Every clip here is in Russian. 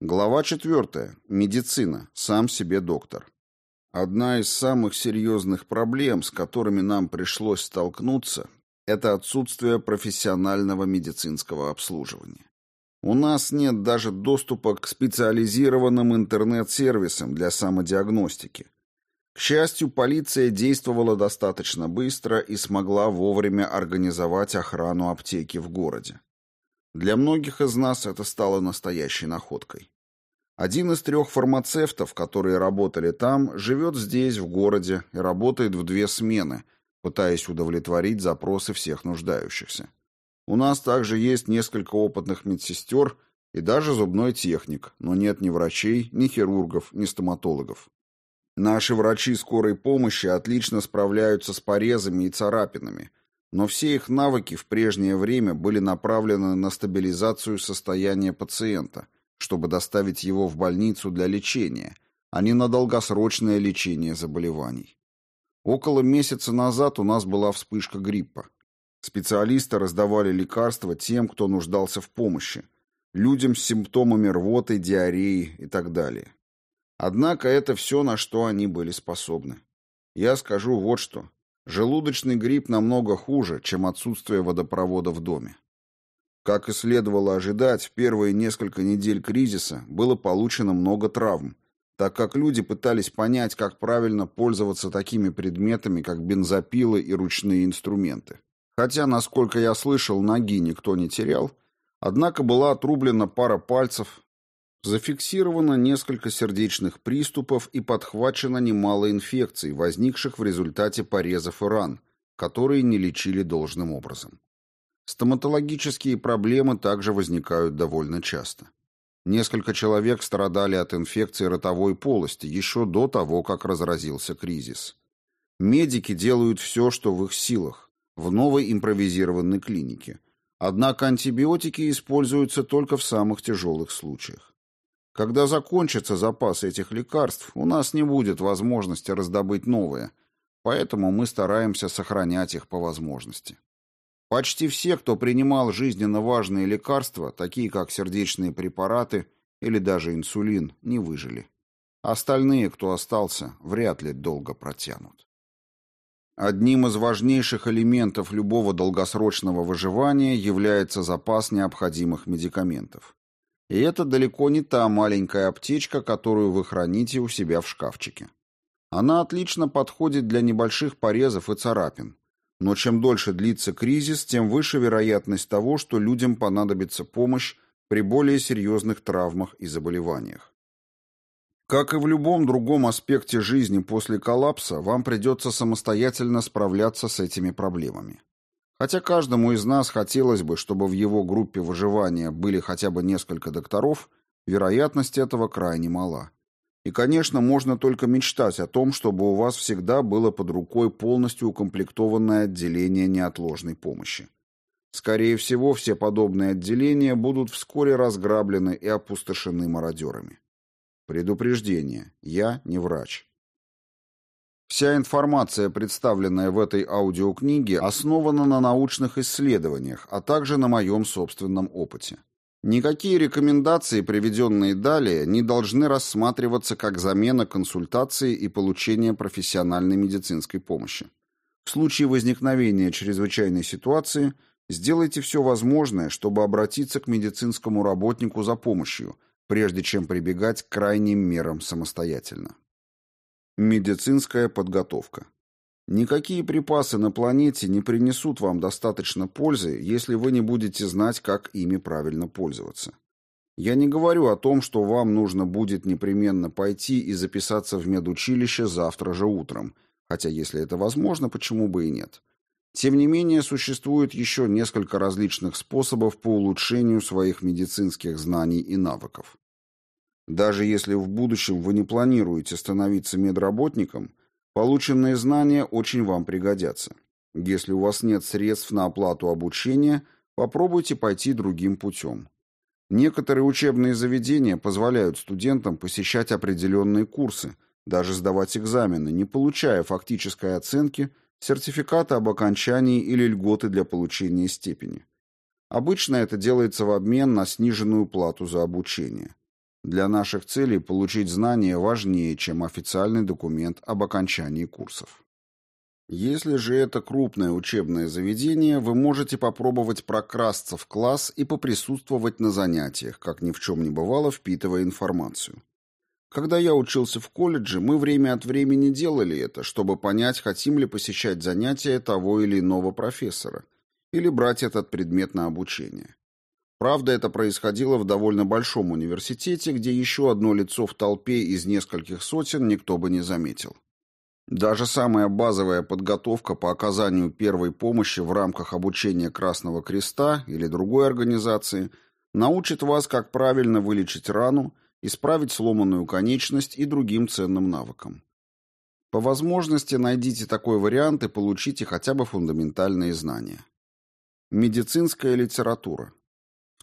Глава 4. Медицина. Сам себе доктор. Одна из самых серьезных проблем, с которыми нам пришлось столкнуться, это отсутствие профессионального медицинского обслуживания. У нас нет даже доступа к специализированным интернет-сервисам для самодиагностики. К счастью, полиция действовала достаточно быстро и смогла вовремя организовать охрану аптеки в городе. Для многих из нас это стало настоящей находкой. Один из трех фармацевтов, которые работали там, живет здесь, в городе, и работает в две смены, пытаясь удовлетворить запросы всех нуждающихся. У нас также есть несколько опытных медсестер и даже зубной техник, но нет ни врачей, ни хирургов, ни стоматологов. Наши врачи скорой помощи отлично справляются с порезами и царапинами, но все их навыки в прежнее время были направлены на стабилизацию состояния пациента – чтобы доставить его в больницу для лечения, а не на долгосрочное лечение заболеваний. Около месяца назад у нас была вспышка гриппа. Специалисты раздавали лекарства тем, кто нуждался в помощи, людям с симптомами рвоты, диареи и так далее. Однако это все, на что они были способны. Я скажу вот что. Желудочный грипп намного хуже, чем отсутствие водопровода в доме. Как и следовало ожидать, в первые несколько недель кризиса было получено много травм, так как люди пытались понять, как правильно пользоваться такими предметами, как бензопилы и ручные инструменты. Хотя, насколько я слышал, ноги никто не терял, однако была отрублена пара пальцев, зафиксировано несколько сердечных приступов и подхвачено немало инфекций, возникших в результате порезов и ран, которые не лечили должным образом. Стоматологические проблемы также возникают довольно часто. Несколько человек страдали от инфекции ротовой полости еще до того, как разразился кризис. Медики делают все, что в их силах, в новой импровизированной клинике. Однако антибиотики используются только в самых тяжелых случаях. Когда закончится запас этих лекарств, у нас не будет возможности раздобыть новые, поэтому мы стараемся сохранять их по возможности. Почти все, кто принимал жизненно важные лекарства, такие как сердечные препараты или даже инсулин, не выжили. Остальные, кто остался, вряд ли долго протянут. Одним из важнейших элементов любого долгосрочного выживания является запас необходимых медикаментов. И это далеко не та маленькая аптечка, которую вы храните у себя в шкафчике. Она отлично подходит для небольших порезов и царапин, но чем дольше длится кризис, тем выше вероятность того, что людям понадобится помощь при более серьезных травмах и заболеваниях. Как и в любом другом аспекте жизни после коллапса, вам придется самостоятельно справляться с этими проблемами. Хотя каждому из нас хотелось бы, чтобы в его группе выживания были хотя бы несколько докторов, вероятность этого крайне мала. И, конечно, можно только мечтать о том, чтобы у вас всегда было под рукой полностью укомплектованное отделение неотложной помощи. Скорее всего, все подобные отделения будут вскоре разграблены и опустошены мародерами. Предупреждение. Я не врач. Вся информация, представленная в этой аудиокниге, основана на научных исследованиях, а также на моем собственном опыте. Никакие рекомендации, приведенные далее, не должны рассматриваться как замена консультации и получения профессиональной медицинской помощи. В случае возникновения чрезвычайной ситуации сделайте все возможное, чтобы обратиться к медицинскому работнику за помощью, прежде чем прибегать к крайним мерам самостоятельно. Медицинская подготовка. Никакие припасы на планете не принесут вам достаточно пользы, если вы не будете знать, как ими правильно пользоваться. Я не говорю о том, что вам нужно будет непременно пойти и записаться в медучилище завтра же утром, хотя если это возможно, почему бы и нет. Тем не менее, существует еще несколько различных способов по улучшению своих медицинских знаний и навыков. Даже если в будущем вы не планируете становиться медработником – Полученные знания очень вам пригодятся. Если у вас нет средств на оплату обучения, попробуйте пойти другим путем. Некоторые учебные заведения позволяют студентам посещать определенные курсы, даже сдавать экзамены, не получая фактической оценки, сертификата об окончании или льготы для получения степени. Обычно это делается в обмен на сниженную плату за обучение. Для наших целей получить знания важнее, чем официальный документ об окончании курсов. Если же это крупное учебное заведение, вы можете попробовать прокрасться в класс и поприсутствовать на занятиях, как ни в чем не бывало, впитывая информацию. Когда я учился в колледже, мы время от времени делали это, чтобы понять, хотим ли посещать занятия того или иного профессора, или брать этот предмет на обучение. Правда, это происходило в довольно большом университете, где еще одно лицо в толпе из нескольких сотен никто бы не заметил. Даже самая базовая подготовка по оказанию первой помощи в рамках обучения Красного Креста или другой организации научит вас, как правильно вылечить рану, исправить сломанную конечность и другим ценным навыкам. По возможности найдите такой вариант и получите хотя бы фундаментальные знания. Медицинская литература.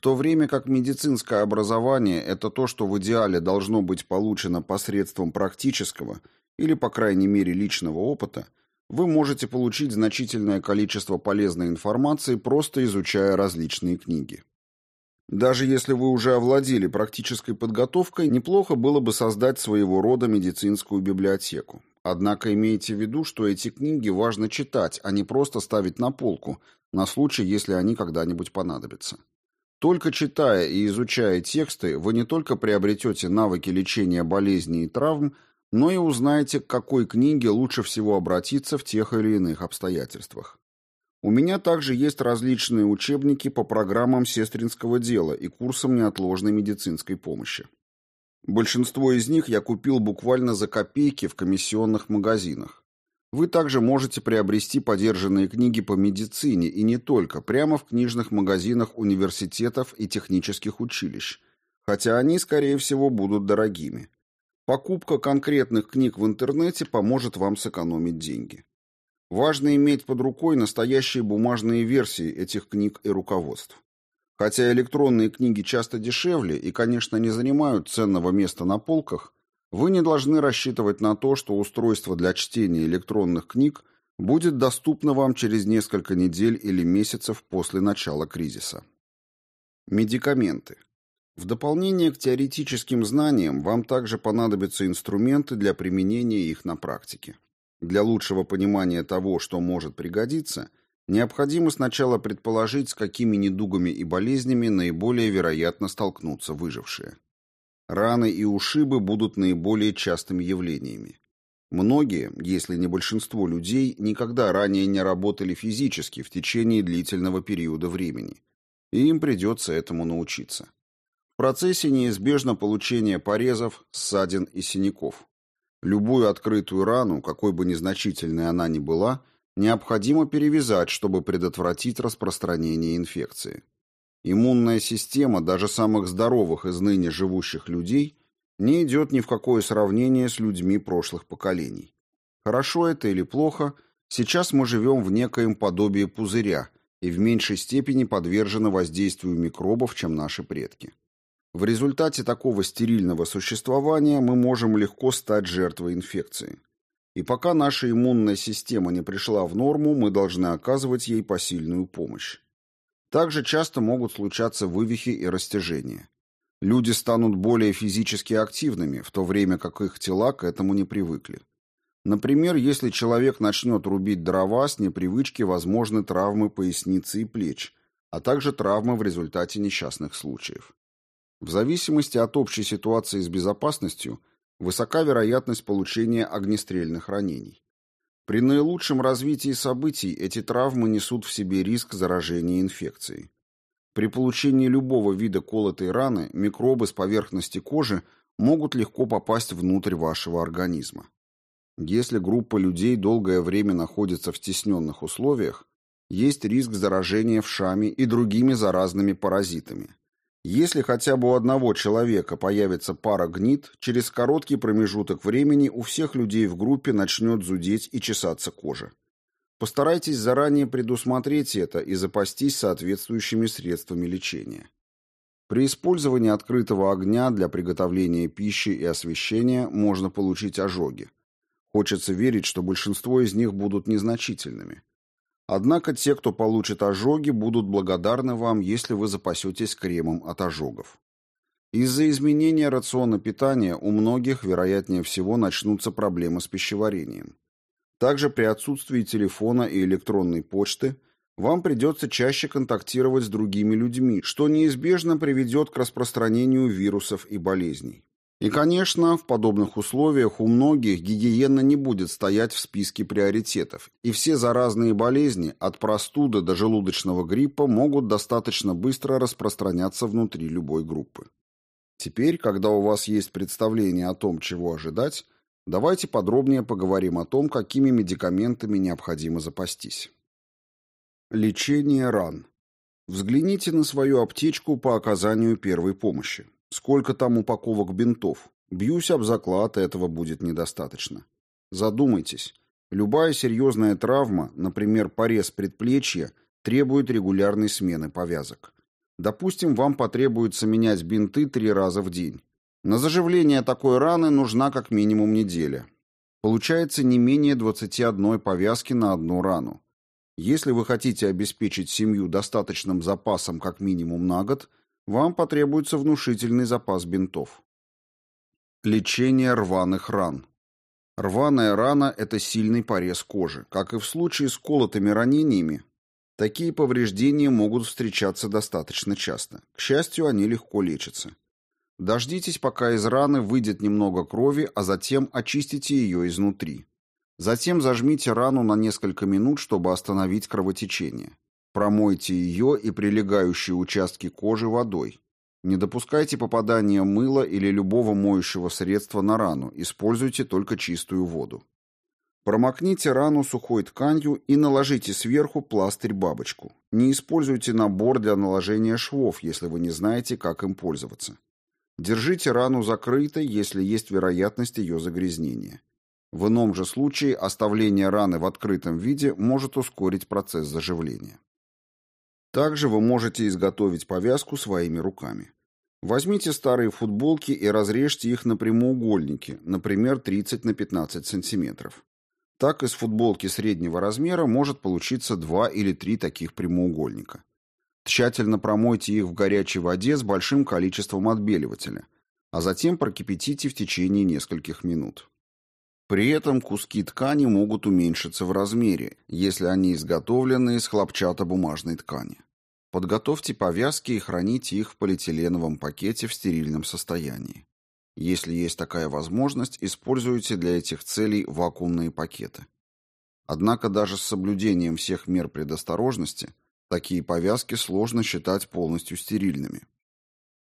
То время как медицинское образование – это то, что в идеале должно быть получено посредством практического – или, по крайней мере, личного опыта, вы можете получить значительное количество полезной информации, просто изучая различные книги. Даже если вы уже овладели практической подготовкой, неплохо было бы создать своего рода медицинскую библиотеку. Однако имейте в виду, что эти книги важно читать, а не просто ставить на полку, на случай, если они когда-нибудь понадобятся. Только читая и изучая тексты, вы не только приобретете навыки лечения болезней и травм, но и узнаете, к какой книге лучше всего обратиться в тех или иных обстоятельствах. У меня также есть различные учебники по программам сестринского дела и курсам неотложной медицинской помощи. Большинство из них я купил буквально за копейки в комиссионных магазинах. Вы также можете приобрести подержанные книги по медицине и не только, прямо в книжных магазинах университетов и технических училищ, хотя они, скорее всего, будут дорогими. Покупка конкретных книг в интернете поможет вам сэкономить деньги. Важно иметь под рукой настоящие бумажные версии этих книг и руководств. Хотя электронные книги часто дешевле и, конечно, не занимают ценного места на полках, вы не должны рассчитывать на то, что устройство для чтения электронных книг будет доступно вам через несколько недель или месяцев после начала кризиса. Медикаменты. В дополнение к теоретическим знаниям вам также понадобятся инструменты для применения их на практике. Для лучшего понимания того, что может пригодиться, необходимо сначала предположить, с какими недугами и болезнями наиболее вероятно столкнутся выжившие. Раны и ушибы будут наиболее частыми явлениями. Многие, если не большинство людей, никогда ранее не работали физически в течение длительного периода времени, и им придется этому научиться. В процессе неизбежно получение порезов, ссадин и синяков. Любую открытую рану, какой бы незначительной она ни была, необходимо перевязать, чтобы предотвратить распространение инфекции. Иммунная система даже самых здоровых из ныне живущих людей не идет ни в какое сравнение с людьми прошлых поколений. Хорошо это или плохо, сейчас мы живем в некоем подобии пузыря и в меньшей степени подвержены воздействию микробов, чем наши предки. В результате такого стерильного существования мы можем легко стать жертвой инфекции. И пока наша иммунная система не пришла в норму, мы должны оказывать ей посильную помощь. Также часто могут случаться вывихи и растяжения. Люди станут более физически активными, в то время как их тела к этому не привыкли. Например, если человек начнет рубить дрова, с непривычки возможны травмы поясницы и плеч, а также травмы в результате несчастных случаев. В зависимости от общей ситуации с безопасностью высока вероятность получения огнестрельных ранений. При наилучшем развитии событий эти травмы несут в себе риск заражения инфекцией. При получении любого вида колотой раны микробы с поверхности кожи могут легко попасть внутрь вашего организма. Если группа людей долгое время находится в стесненных условиях, есть риск заражения вшами и другими заразными паразитами. Если хотя бы у одного человека появится пара гнит, через короткий промежуток времени у всех людей в группе начнет зудеть и чесаться кожа. Постарайтесь заранее предусмотреть это и запастись соответствующими средствами лечения. При использовании открытого огня для приготовления пищи и освещения можно получить ожоги. Хочется верить, что большинство из них будут незначительными. Однако те, кто получит ожоги, будут благодарны вам, если вы запасетесь кремом от ожогов. Из-за изменения рациона питания у многих, вероятнее всего, начнутся проблемы с пищеварением. Также при отсутствии телефона и электронной почты вам придется чаще контактировать с другими людьми, что неизбежно приведет к распространению вирусов и болезней. И, конечно, в подобных условиях у многих гигиена не будет стоять в списке приоритетов, и все заразные болезни, от простуды до желудочного гриппа, могут достаточно быстро распространяться внутри любой группы. Теперь, когда у вас есть представление о том, чего ожидать, давайте подробнее поговорим о том, какими медикаментами необходимо запастись. Лечение ран. Взгляните на свою аптечку по оказанию первой помощи. Сколько там упаковок бинтов? Бьюсь об заклад, этого будет недостаточно. Задумайтесь. Любая серьезная травма, например, порез предплечья, требует регулярной смены повязок. Допустим, вам потребуется менять бинты три раза в день. На заживление такой раны нужна как минимум неделя. Получается не менее 21 повязки на одну рану. Если вы хотите обеспечить семью достаточным запасом как минимум на год, вам потребуется внушительный запас бинтов. Лечение рваных ран. Рваная рана – это сильный порез кожи. Как и в случае с колотыми ранениями, такие повреждения могут встречаться достаточно часто. К счастью, они легко лечатся. Дождитесь, пока из раны выйдет немного крови, а затем очистите ее изнутри. Затем зажмите рану на несколько минут, чтобы остановить кровотечение. Промойте ее и прилегающие участки кожи водой. Не допускайте попадания мыла или любого моющего средства на рану, используйте только чистую воду. Промокните рану сухой тканью и наложите сверху пластырь-бабочку. Не используйте набор для наложения швов, если вы не знаете, как им пользоваться. Держите рану закрытой, если есть вероятность ее загрязнения. В ином же случае оставление раны в открытом виде может ускорить процесс заживления. Также вы можете изготовить повязку своими руками. Возьмите старые футболки и разрежьте их на прямоугольники, например, 30 на 15 сантиметров. Так из футболки среднего размера может получиться два или три таких прямоугольника. Тщательно промойте их в горячей воде с большим количеством отбеливателя, а затем прокипятите в течение нескольких минут. При этом куски ткани могут уменьшиться в размере, если они изготовлены из хлопчатобумажной ткани. Подготовьте повязки и храните их в полиэтиленовом пакете в стерильном состоянии. Если есть такая возможность, используйте для этих целей вакуумные пакеты. Однако даже с соблюдением всех мер предосторожности такие повязки сложно считать полностью стерильными.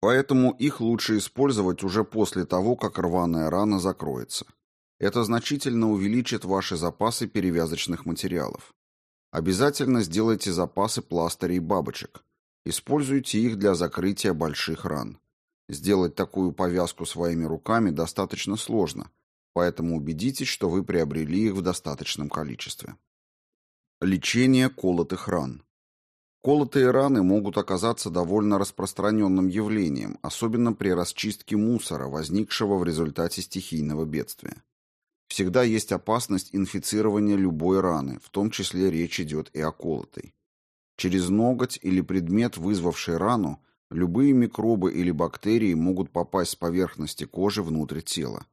Поэтому их лучше использовать уже после того, как рваная рана закроется. Это значительно увеличит ваши запасы перевязочных материалов. Обязательно сделайте запасы пластырей бабочек. Используйте их для закрытия больших ран. Сделать такую повязку своими руками достаточно сложно, поэтому убедитесь, что вы приобрели их в достаточном количестве. Лечение колотых ран. Колотые раны могут оказаться довольно распространенным явлением, особенно при расчистке мусора, возникшего в результате стихийного бедствия. Всегда есть опасность инфицирования любой раны, в том числе речь идет и о колотой. Через ноготь или предмет, вызвавший рану, любые микробы или бактерии могут попасть с поверхности кожи внутрь тела.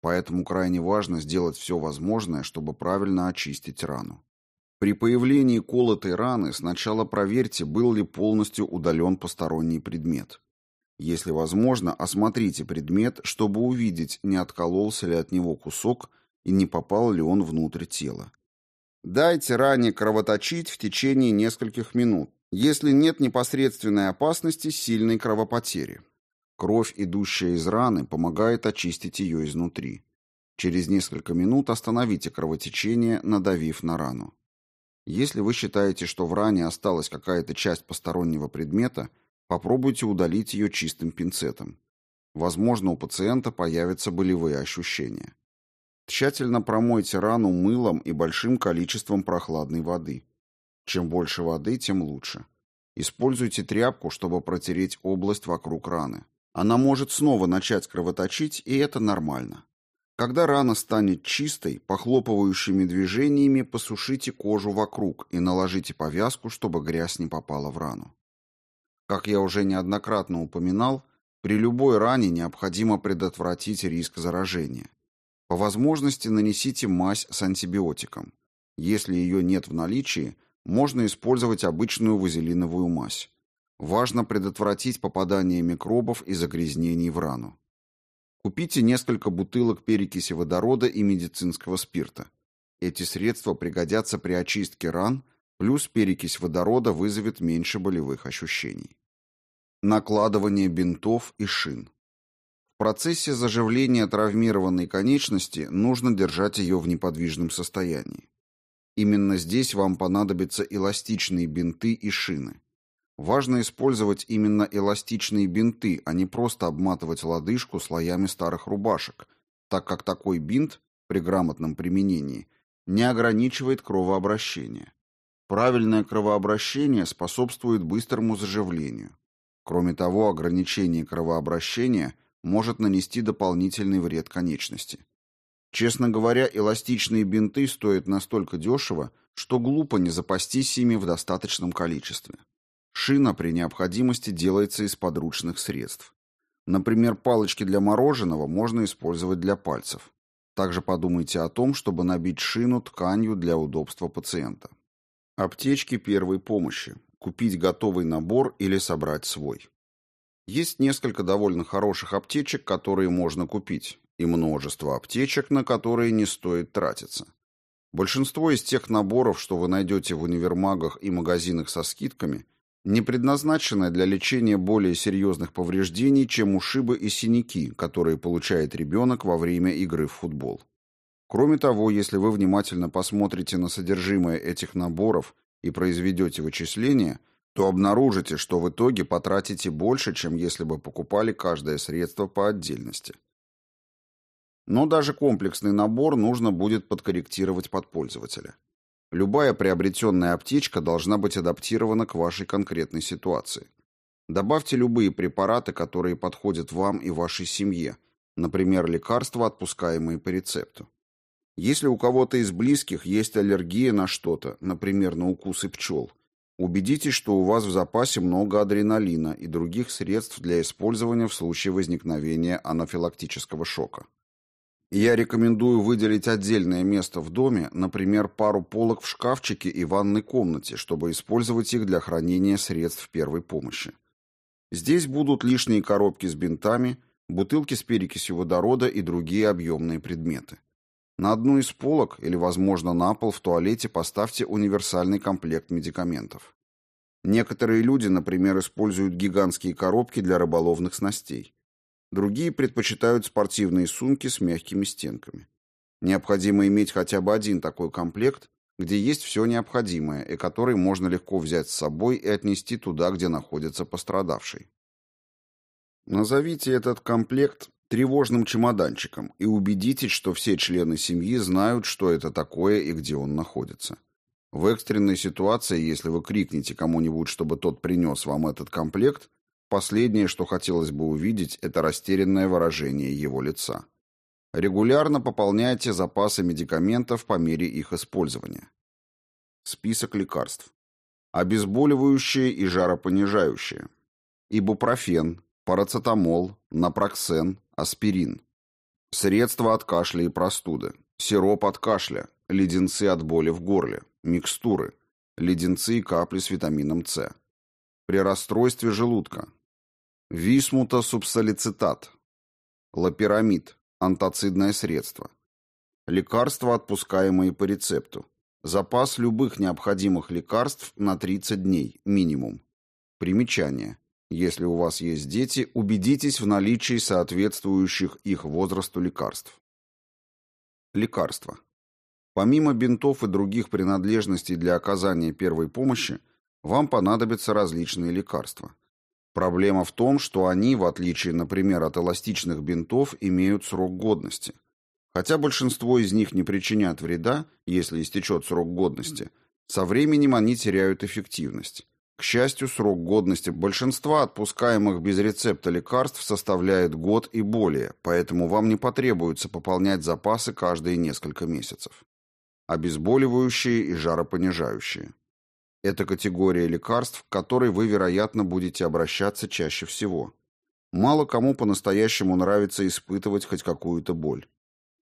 Поэтому крайне важно сделать все возможное, чтобы правильно очистить рану. При появлении колотой раны сначала проверьте, был ли полностью удален посторонний предмет. Если возможно, осмотрите предмет, чтобы увидеть, не откололся ли от него кусок и не попал ли он внутрь тела. Дайте ране кровоточить в течение нескольких минут, если нет непосредственной опасности сильной кровопотери. Кровь, идущая из раны, помогает очистить ее изнутри. Через несколько минут остановите кровотечение, надавив на рану. Если вы считаете, что в ране осталась какая-то часть постороннего предмета, Попробуйте удалить ее чистым пинцетом. Возможно, у пациента появятся болевые ощущения. Тщательно промойте рану мылом и большим количеством прохладной воды. Чем больше воды, тем лучше. Используйте тряпку, чтобы протереть область вокруг раны. Она может снова начать кровоточить, и это нормально. Когда рана станет чистой, похлопывающими движениями посушите кожу вокруг и наложите повязку, чтобы грязь не попала в рану. Как я уже неоднократно упоминал, При любой ране необходимо предотвратить риск заражения. По возможности нанесите мазь с антибиотиком. Если ее нет в наличии, можно использовать обычную вазелиновую мазь. Важно предотвратить попадание микробов и загрязнений в рану. Купите несколько бутылок перекиси водорода и медицинского спирта. Эти средства пригодятся при очистке ран, плюс перекись водорода вызовет меньше болевых ощущений. Накладывание бинтов и шин. В процессе заживления травмированной конечности нужно держать ее в неподвижном состоянии. Именно здесь вам понадобятся эластичные бинты и шины. Важно использовать именно эластичные бинты, а не просто обматывать лодыжку слоями старых рубашек, так как такой бинт при грамотном применении не ограничивает кровообращение. Правильное кровообращение способствует быстрому заживлению. Кроме того, ограничение кровообращения может нанести дополнительный вред конечности. Честно говоря, эластичные бинты стоят настолько дешево, что глупо не запастись ими в достаточном количестве. Шина при необходимости делается из подручных средств. Например, палочки для мороженого можно использовать для пальцев. Также подумайте о том, чтобы набить шину тканью для удобства пациента. Аптечки первой помощи купить готовый набор или собрать свой. Есть несколько довольно хороших аптечек, которые можно купить, и множество аптечек, на которые не стоит тратиться. Большинство из тех наборов, что вы найдете в универмагах и магазинах со скидками, не предназначены для лечения более серьезных повреждений, чем ушибы и синяки, которые получает ребенок во время игры в футбол. Кроме того, если вы внимательно посмотрите на содержимое этих наборов и произведете вычисления, то обнаружите, что в итоге потратите больше, чем если бы покупали каждое средство по отдельности. Но даже комплексный набор нужно будет подкорректировать под пользователя. Любая приобретенная аптечка должна быть адаптирована к вашей конкретной ситуации. Добавьте любые препараты, которые подходят вам и вашей семье, например, лекарства, отпускаемые по рецепту. Если у кого-то из близких есть аллергия на что-то, например, на укусы пчел, убедитесь, что у вас в запасе много адреналина и других средств для использования в случае возникновения анафилактического шока. Я рекомендую выделить отдельное место в доме, например, пару полок в шкафчике и ванной комнате, чтобы использовать их для хранения средств первой помощи. Здесь будут лишние коробки с бинтами, бутылки с перекисью водорода и другие объемные предметы. На одну из полок или, возможно, на пол в туалете поставьте универсальный комплект медикаментов. Некоторые люди, например, используют гигантские коробки для рыболовных снастей. Другие предпочитают спортивные сумки с мягкими стенками. Необходимо иметь хотя бы один такой комплект, где есть все необходимое и который можно легко взять с собой и отнести туда, где находится пострадавший. Назовите этот комплект тревожным чемоданчиком и убедитесь, что все члены семьи знают, что это такое и где он находится. В экстренной ситуации, если вы крикнете кому-нибудь, чтобы тот принес вам этот комплект, последнее, что хотелось бы увидеть, это растерянное выражение его лица. Регулярно пополняйте запасы медикаментов по мере их использования. Список лекарств. Обезболивающие и жаропонижающие. Ибупрофен, парацетамол, напроксен, аспирин. Средства от кашля и простуды. Сироп от кашля, леденцы от боли в горле, микстуры, леденцы и капли с витамином С. При расстройстве желудка. Висмута субсалицитат. Лапирамид, антацидное средство. Лекарства, отпускаемые по рецепту. Запас любых необходимых лекарств на 30 дней, минимум. Примечание. Если у вас есть дети, убедитесь в наличии соответствующих их возрасту лекарств. Лекарства. Помимо бинтов и других принадлежностей для оказания первой помощи, вам понадобятся различные лекарства. Проблема в том, что они, в отличие, например, от эластичных бинтов, имеют срок годности. Хотя большинство из них не причинят вреда, если истечет срок годности, со временем они теряют эффективность. К счастью, срок годности большинства отпускаемых без рецепта лекарств составляет год и более, поэтому вам не потребуется пополнять запасы каждые несколько месяцев. Обезболивающие и жаропонижающие. Это категория лекарств, к которой вы, вероятно, будете обращаться чаще всего. Мало кому по-настоящему нравится испытывать хоть какую-то боль.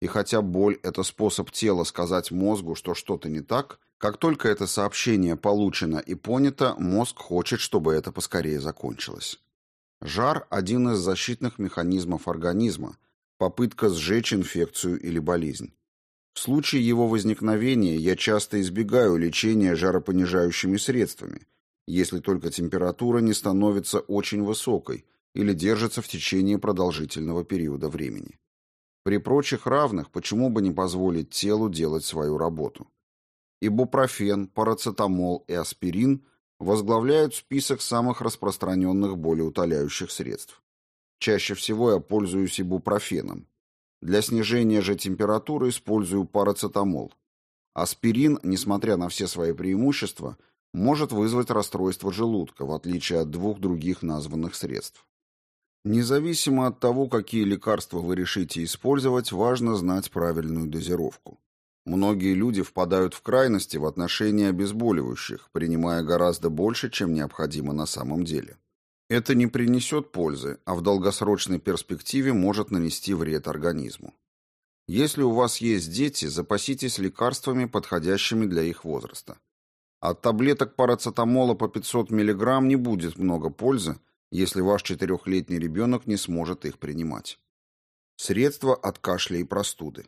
И хотя боль – это способ тела сказать мозгу, что что-то не так, как только это сообщение получено и понято, мозг хочет, чтобы это поскорее закончилось. Жар – один из защитных механизмов организма, попытка сжечь инфекцию или болезнь. В случае его возникновения я часто избегаю лечения жаропонижающими средствами, если только температура не становится очень высокой или держится в течение продолжительного периода времени. При прочих равных почему бы не позволить телу делать свою работу? Ибупрофен, парацетамол и аспирин возглавляют список самых распространенных болеутоляющих средств. Чаще всего я пользуюсь ибупрофеном. Для снижения же температуры использую парацетамол. Аспирин, несмотря на все свои преимущества, может вызвать расстройство желудка, в отличие от двух других названных средств. Независимо от того, какие лекарства вы решите использовать, важно знать правильную дозировку. Многие люди впадают в крайности в отношении обезболивающих, принимая гораздо больше, чем необходимо на самом деле. Это не принесет пользы, а в долгосрочной перспективе может нанести вред организму. Если у вас есть дети, запаситесь лекарствами, подходящими для их возраста. От таблеток парацетамола по 500 мг не будет много пользы, если ваш четырехлетний ребенок не сможет их принимать. Средства от кашля и простуды.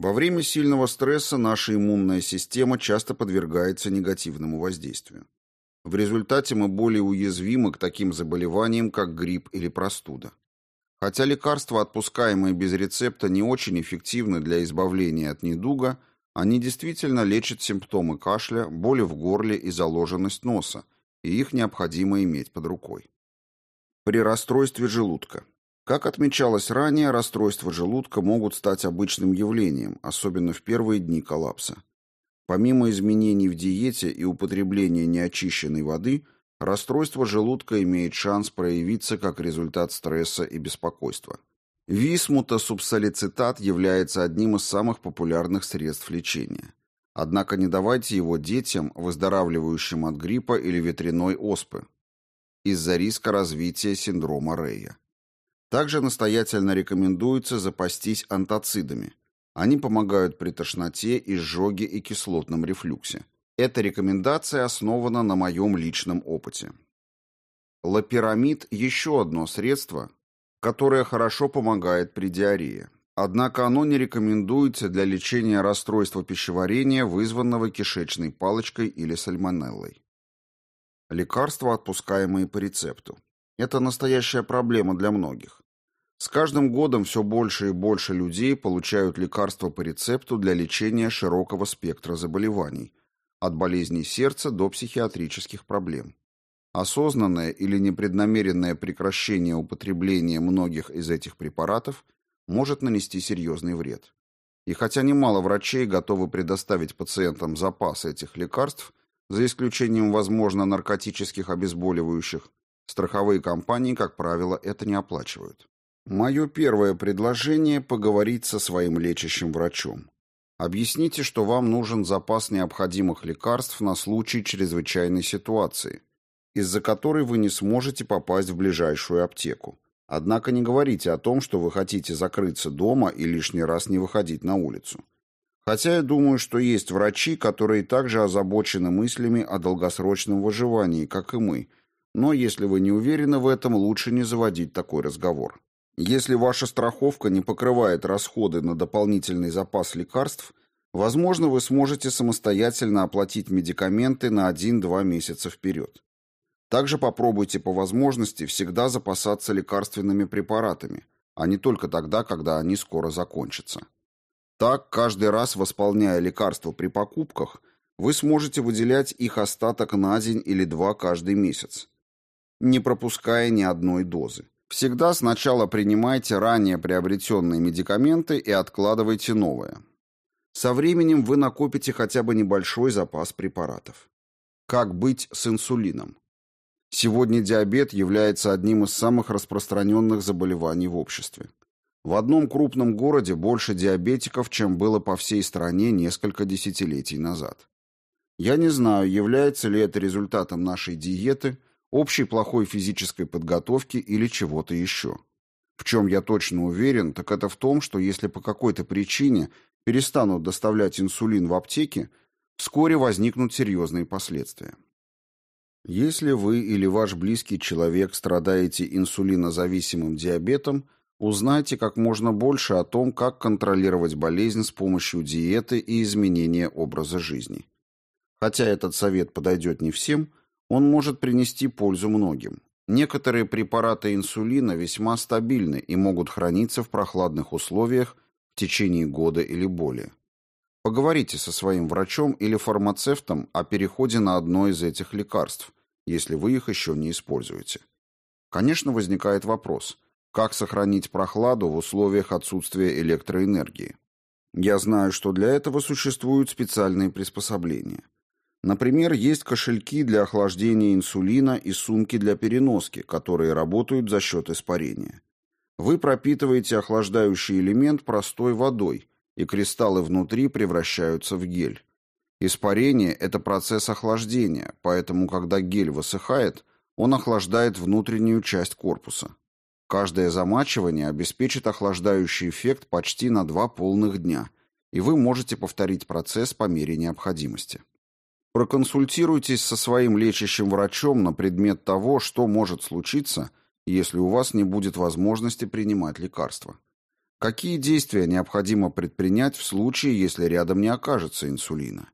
Во время сильного стресса наша иммунная система часто подвергается негативному воздействию. В результате мы более уязвимы к таким заболеваниям, как грипп или простуда. Хотя лекарства, отпускаемые без рецепта, не очень эффективны для избавления от недуга, они действительно лечат симптомы кашля, боли в горле и заложенность носа, и их необходимо иметь под рукой. При расстройстве желудка. Как отмечалось ранее, расстройства желудка могут стать обычным явлением, особенно в первые дни коллапса. Помимо изменений в диете и употребления неочищенной воды, расстройство желудка имеет шанс проявиться как результат стресса и беспокойства. Висмутасубсалицитат является одним из самых популярных средств лечения. Однако не давайте его детям, выздоравливающим от гриппа или ветряной оспы, из-за риска развития синдрома Рея. Также настоятельно рекомендуется запастись антацидами. Они помогают при тошноте, изжоге и кислотном рефлюксе. Эта рекомендация основана на моем личном опыте. Лапирамид – еще одно средство, которое хорошо помогает при диарее. Однако оно не рекомендуется для лечения расстройства пищеварения, вызванного кишечной палочкой или сальмонеллой. Лекарства, отпускаемые по рецепту. Это настоящая проблема для многих. С каждым годом все больше и больше людей получают лекарства по рецепту для лечения широкого спектра заболеваний, от болезней сердца до психиатрических проблем. Осознанное или непреднамеренное прекращение употребления многих из этих препаратов может нанести серьезный вред. И хотя немало врачей готовы предоставить пациентам запас этих лекарств, за исключением, возможно, наркотических обезболивающих, Страховые компании, как правило, это не оплачивают. Мое первое предложение – поговорить со своим лечащим врачом. Объясните, что вам нужен запас необходимых лекарств на случай чрезвычайной ситуации, из-за которой вы не сможете попасть в ближайшую аптеку. Однако не говорите о том, что вы хотите закрыться дома и лишний раз не выходить на улицу. Хотя я думаю, что есть врачи, которые также озабочены мыслями о долгосрочном выживании, как и мы – но если вы не уверены в этом, лучше не заводить такой разговор. Если ваша страховка не покрывает расходы на дополнительный запас лекарств, возможно, вы сможете самостоятельно оплатить медикаменты на 1-2 месяца вперед. Также попробуйте по возможности всегда запасаться лекарственными препаратами, а не только тогда, когда они скоро закончатся. Так, каждый раз восполняя лекарства при покупках, вы сможете выделять их остаток на день или два каждый месяц не пропуская ни одной дозы. Всегда сначала принимайте ранее приобретенные медикаменты и откладывайте новые. Со временем вы накопите хотя бы небольшой запас препаратов. Как быть с инсулином? Сегодня диабет является одним из самых распространенных заболеваний в обществе. В одном крупном городе больше диабетиков, чем было по всей стране несколько десятилетий назад. Я не знаю, является ли это результатом нашей диеты – общей плохой физической подготовки или чего-то еще. В чем я точно уверен, так это в том, что если по какой-то причине перестанут доставлять инсулин в аптеки, вскоре возникнут серьезные последствия. Если вы или ваш близкий человек страдаете инсулинозависимым диабетом, узнайте как можно больше о том, как контролировать болезнь с помощью диеты и изменения образа жизни. Хотя этот совет подойдет не всем, он может принести пользу многим. Некоторые препараты инсулина весьма стабильны и могут храниться в прохладных условиях в течение года или более. Поговорите со своим врачом или фармацевтом о переходе на одно из этих лекарств, если вы их еще не используете. Конечно, возникает вопрос, как сохранить прохладу в условиях отсутствия электроэнергии. Я знаю, что для этого существуют специальные приспособления – Например, есть кошельки для охлаждения инсулина и сумки для переноски, которые работают за счет испарения. Вы пропитываете охлаждающий элемент простой водой, и кристаллы внутри превращаются в гель. Испарение – это процесс охлаждения, поэтому, когда гель высыхает, он охлаждает внутреннюю часть корпуса. Каждое замачивание обеспечит охлаждающий эффект почти на два полных дня, и вы можете повторить процесс по мере необходимости. Проконсультируйтесь со своим лечащим врачом на предмет того, что может случиться, если у вас не будет возможности принимать лекарства. Какие действия необходимо предпринять в случае, если рядом не окажется инсулина?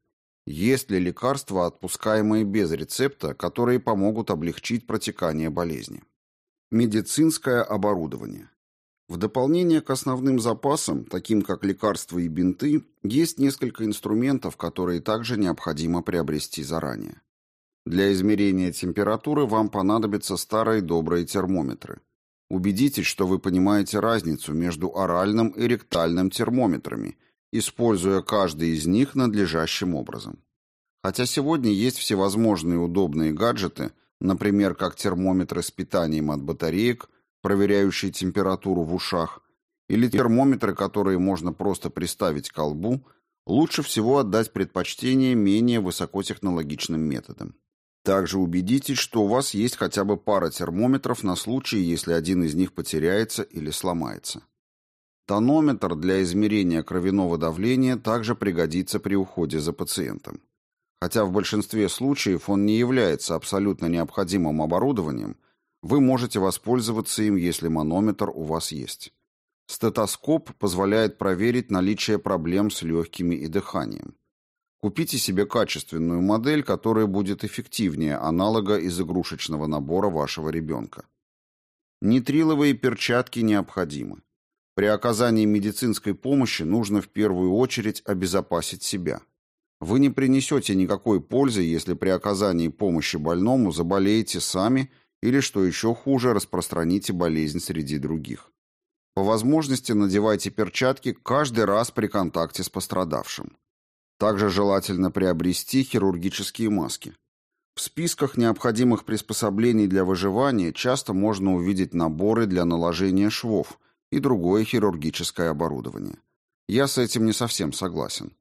Есть ли лекарства, отпускаемые без рецепта, которые помогут облегчить протекание болезни? Медицинское оборудование. В дополнение к основным запасам, таким как лекарства и бинты, есть несколько инструментов, которые также необходимо приобрести заранее. Для измерения температуры вам понадобятся старые добрые термометры. Убедитесь, что вы понимаете разницу между оральным и ректальным термометрами, используя каждый из них надлежащим образом. Хотя сегодня есть всевозможные удобные гаджеты, например, как термометры с питанием от батареек – проверяющие температуру в ушах, или термометры, которые можно просто приставить к колбу, лучше всего отдать предпочтение менее высокотехнологичным методам. Также убедитесь, что у вас есть хотя бы пара термометров на случай, если один из них потеряется или сломается. Тонометр для измерения кровяного давления также пригодится при уходе за пациентом. Хотя в большинстве случаев он не является абсолютно необходимым оборудованием, вы можете воспользоваться им, если манометр у вас есть. Стетоскоп позволяет проверить наличие проблем с легкими и дыханием. Купите себе качественную модель, которая будет эффективнее аналога из игрушечного набора вашего ребенка. Нитриловые перчатки необходимы. При оказании медицинской помощи нужно в первую очередь обезопасить себя. Вы не принесете никакой пользы, если при оказании помощи больному заболеете сами или, что еще хуже, распространите болезнь среди других. По возможности надевайте перчатки каждый раз при контакте с пострадавшим. Также желательно приобрести хирургические маски. В списках необходимых приспособлений для выживания часто можно увидеть наборы для наложения швов и другое хирургическое оборудование. Я с этим не совсем согласен.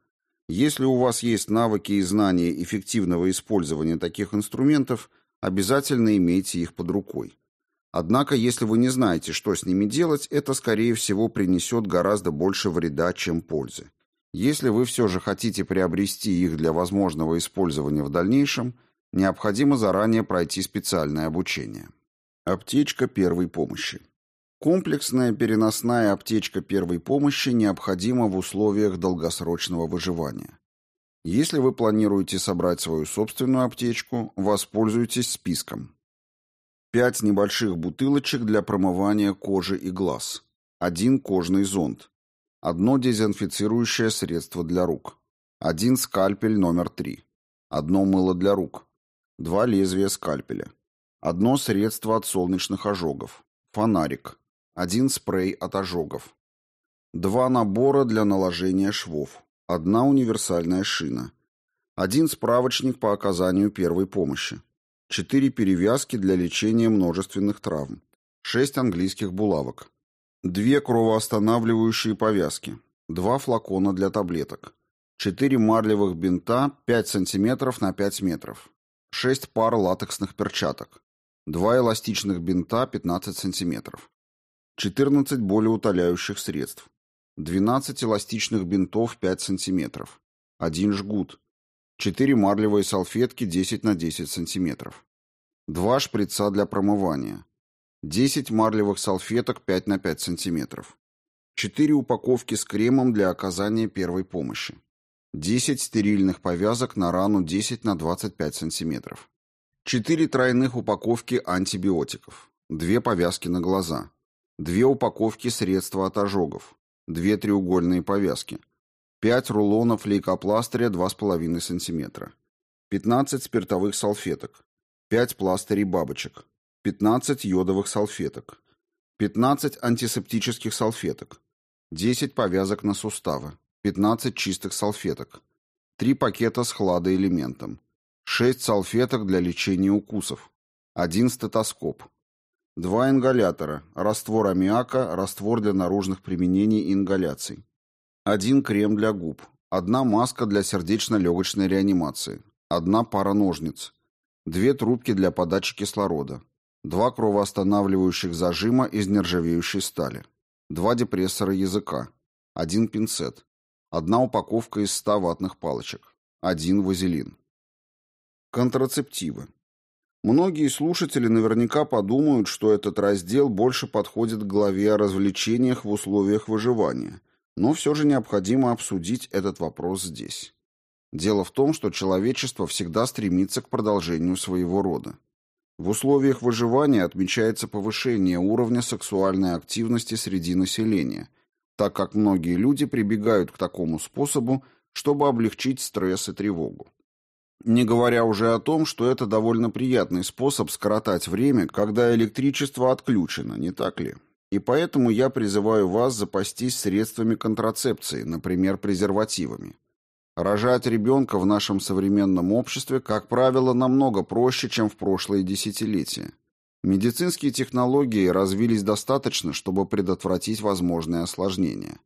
Если у вас есть навыки и знания эффективного использования таких инструментов – обязательно имейте их под рукой. Однако, если вы не знаете, что с ними делать, это, скорее всего, принесет гораздо больше вреда, чем пользы. Если вы все же хотите приобрести их для возможного использования в дальнейшем, необходимо заранее пройти специальное обучение. Аптечка первой помощи. Комплексная переносная аптечка первой помощи необходима в условиях долгосрочного выживания. Если вы планируете собрать свою собственную аптечку, воспользуйтесь списком. Пять небольших бутылочек для промывания кожи и глаз. Один кожный зонд. Одно дезинфицирующее средство для рук. Один скальпель номер три. Одно мыло для рук. Два лезвия скальпеля. Одно средство от солнечных ожогов. Фонарик. Один спрей от ожогов. Два набора для наложения швов. Одна универсальная шина. Один справочник по оказанию первой помощи. Четыре перевязки для лечения множественных травм. Шесть английских булавок. Две кровоостанавливающие повязки. Два флакона для таблеток. Четыре марлевых бинта 5 см на 5 метров. Шесть пар латексных перчаток. 2 эластичных бинта 15 см, 14 болеутоляющих средств, 12 эластичных бинтов 5 см, 1 жгут, 4 марлевые салфетки 10 на 10 см, 2 шприца для промывания, 10 марлевых салфеток 5 на 5 см, 4 упаковки с кремом для оказания первой помощи, 10 стерильных повязок на рану 10 на 25 см, 4 тройных упаковки антибиотиков, 2 повязки на глаза, 2 упаковки средства от ожогов, 2 треугольные повязки, 5 рулонов лейкопластыря 2,5 см, 15 спиртовых салфеток, 5 пластырей бабочек, 15 йодовых салфеток, 15 антисептических салфеток, 10 повязок на суставы, 15 чистых салфеток, 3 пакета с хладоэлементом, 6 салфеток для лечения укусов, 1 стетоскоп, 2 ингалятора, раствор аммиака, раствор для наружных применений и ингаляций, 1 крем для губ, 1 маска для сердечно-легочной реанимации, 1 пара ножниц, 2 трубки для подачи кислорода, 2 кровоостанавливающих зажима из нержавеющей стали, Два депрессора языка, один пинцет, одна упаковка из 100 ватных палочек, один вазелин. Контрацептивы. Многие слушатели наверняка подумают, что этот раздел больше подходит к главе о развлечениях в условиях выживания, но все же необходимо обсудить этот вопрос здесь. Дело в том, что человечество всегда стремится к продолжению своего рода. В условиях выживания отмечается повышение уровня сексуальной активности среди населения, так как многие люди прибегают к такому способу, чтобы облегчить стресс и тревогу. Не говоря уже о том, что это довольно приятный способ скоротать время, когда электричество отключено, не так ли? И поэтому я призываю вас запастись средствами контрацепции, например, презервативами. Рожать ребенка в нашем современном обществе, как правило, намного проще, чем в прошлые десятилетия. Медицинские технологии развились достаточно, чтобы предотвратить возможные осложнения.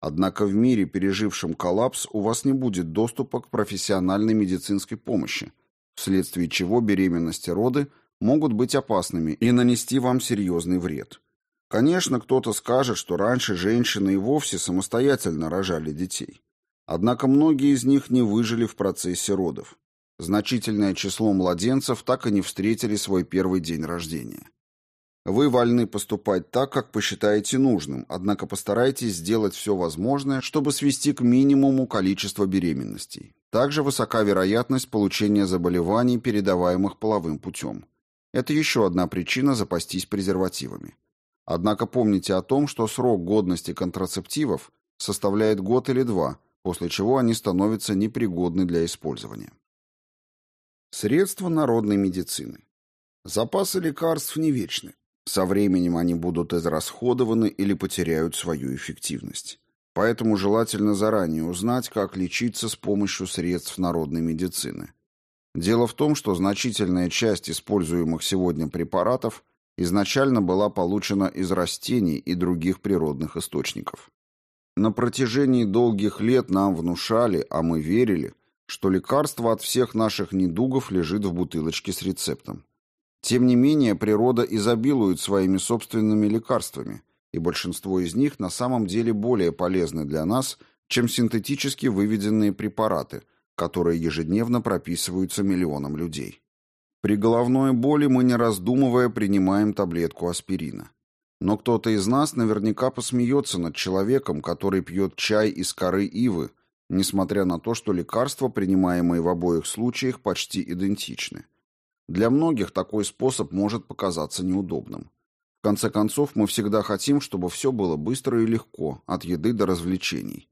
Однако в мире, пережившем коллапс, у вас не будет доступа к профессиональной медицинской помощи, вследствие чего беременность и роды могут быть опасными и нанести вам серьезный вред. Конечно, кто-то скажет, что раньше женщины и вовсе самостоятельно рожали детей. Однако многие из них не выжили в процессе родов. Значительное число младенцев так и не встретили свой первый день рождения. Вы вольны поступать так, как посчитаете нужным, однако постарайтесь сделать все возможное, чтобы свести к минимуму количество беременностей. Также высока вероятность получения заболеваний, передаваемых половым путем. Это еще одна причина запастись презервативами. Однако помните о том, что срок годности контрацептивов составляет год или два – после чего они становятся непригодны для использования. Средства народной медицины. Запасы лекарств не вечны. Со временем они будут израсходованы или потеряют свою эффективность. Поэтому желательно заранее узнать, как лечиться с помощью средств народной медицины. Дело в том, что значительная часть используемых сегодня препаратов изначально была получена из растений и других природных источников. На протяжении долгих лет нам внушали, а мы верили, что лекарство от всех наших недугов лежит в бутылочке с рецептом. Тем не менее, природа изобилует своими собственными лекарствами, и большинство из них на самом деле более полезны для нас, чем синтетически выведенные препараты, которые ежедневно прописываются миллионам людей. При головной боли мы, не раздумывая, принимаем таблетку аспирина. Но кто-то из нас наверняка посмеется над человеком, который пьет чай из коры ивы, несмотря на то, что лекарства, принимаемые в обоих случаях, почти идентичны. Для многих такой способ может показаться неудобным. В конце концов, мы всегда хотим, чтобы все было быстро и легко, от еды до развлечений.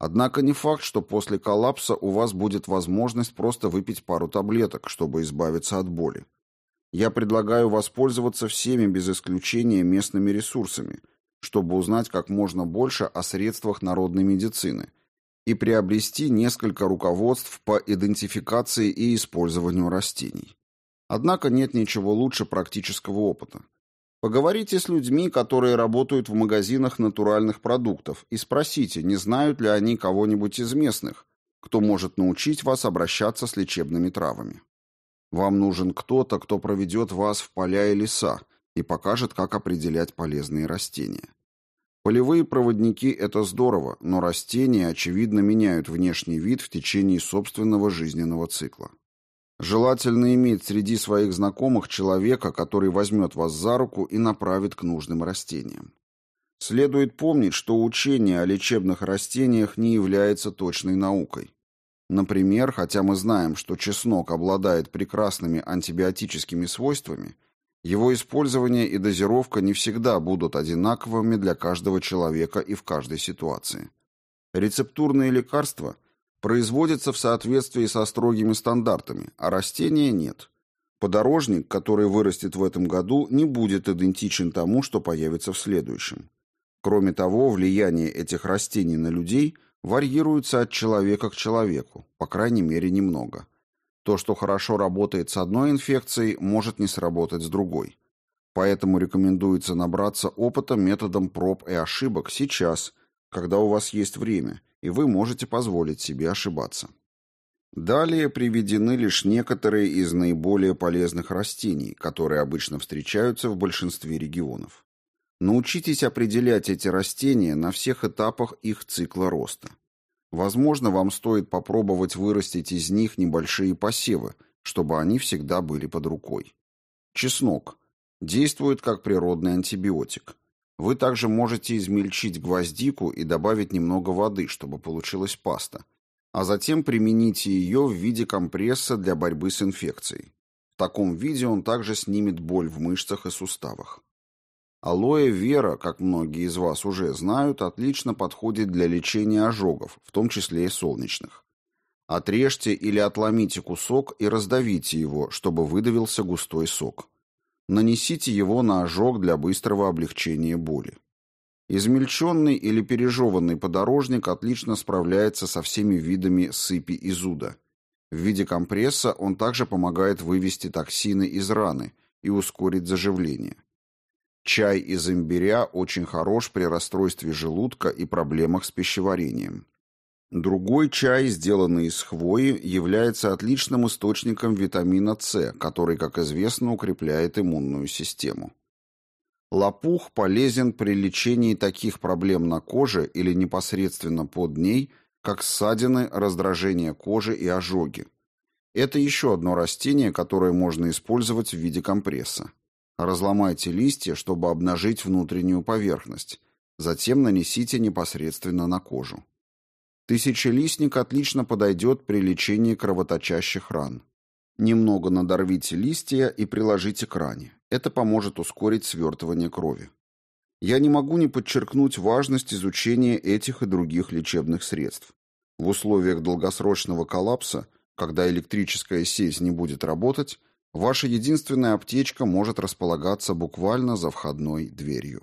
Однако не факт, что после коллапса у вас будет возможность просто выпить пару таблеток, чтобы избавиться от боли. Я предлагаю воспользоваться всеми без исключения местными ресурсами, чтобы узнать как можно больше о средствах народной медицины и приобрести несколько руководств по идентификации и использованию растений. Однако нет ничего лучше практического опыта. Поговорите с людьми, которые работают в магазинах натуральных продуктов, и спросите, не знают ли они кого-нибудь из местных, кто может научить вас обращаться с лечебными травами. Вам нужен кто-то, кто проведет вас в поля и леса и покажет, как определять полезные растения. Полевые проводники – это здорово, но растения, очевидно, меняют внешний вид в течение собственного жизненного цикла. Желательно иметь среди своих знакомых человека, который возьмет вас за руку и направит к нужным растениям. Следует помнить, что учение о лечебных растениях не является точной наукой. Например, хотя мы знаем, что чеснок обладает прекрасными антибиотическими свойствами, его использование и дозировка не всегда будут одинаковыми для каждого человека и в каждой ситуации. Рецептурные лекарства производятся в соответствии со строгими стандартами, а растения нет. Подорожник, который вырастет в этом году, не будет идентичен тому, что появится в следующем. Кроме того, влияние этих растений на людей варьируется от человека к человеку, по крайней мере немного. То, что хорошо работает с одной инфекцией, может не сработать с другой. Поэтому рекомендуется набраться опыта методом проб и ошибок сейчас, когда у вас есть время, и вы можете позволить себе ошибаться. Далее приведены лишь некоторые из наиболее полезных растений, которые обычно встречаются в большинстве регионов. Научитесь определять эти растения на всех этапах их цикла роста. Возможно, вам стоит попробовать вырастить из них небольшие посевы, чтобы они всегда были под рукой. Чеснок. Действует как природный антибиотик. Вы также можете измельчить гвоздику и добавить немного воды, чтобы получилась паста, а затем примените ее в виде компресса для борьбы с инфекцией. В таком виде он также снимет боль в мышцах и суставах. Алоэ вера, как многие из вас уже знают, отлично подходит для лечения ожогов, в том числе и солнечных. Отрежьте или отломите кусок и раздавите его, чтобы выдавился густой сок. Нанесите его на ожог для быстрого облегчения боли. Измельченный или пережеванный подорожник отлично справляется со всеми видами сыпи и зуда. В виде компресса он также помогает вывести токсины из раны и ускорить заживление. Чай из имбиря очень хорош при расстройстве желудка и проблемах с пищеварением. Другой чай, сделанный из хвои, является отличным источником витамина С, который, как известно, укрепляет иммунную систему. Лопух полезен при лечении таких проблем на коже или непосредственно под ней, как ссадины, раздражение кожи и ожоги. Это еще одно растение, которое можно использовать в виде компресса. Разломайте листья, чтобы обнажить внутреннюю поверхность. Затем нанесите непосредственно на кожу. Тысячелистник отлично подойдет при лечении кровоточащих ран. Немного надорвите листья и приложите к ране. Это поможет ускорить свертывание крови. Я не могу не подчеркнуть важность изучения этих и других лечебных средств. В условиях долгосрочного коллапса, когда электрическая сеть не будет работать, Ваша единственная аптечка может располагаться буквально за входной дверью.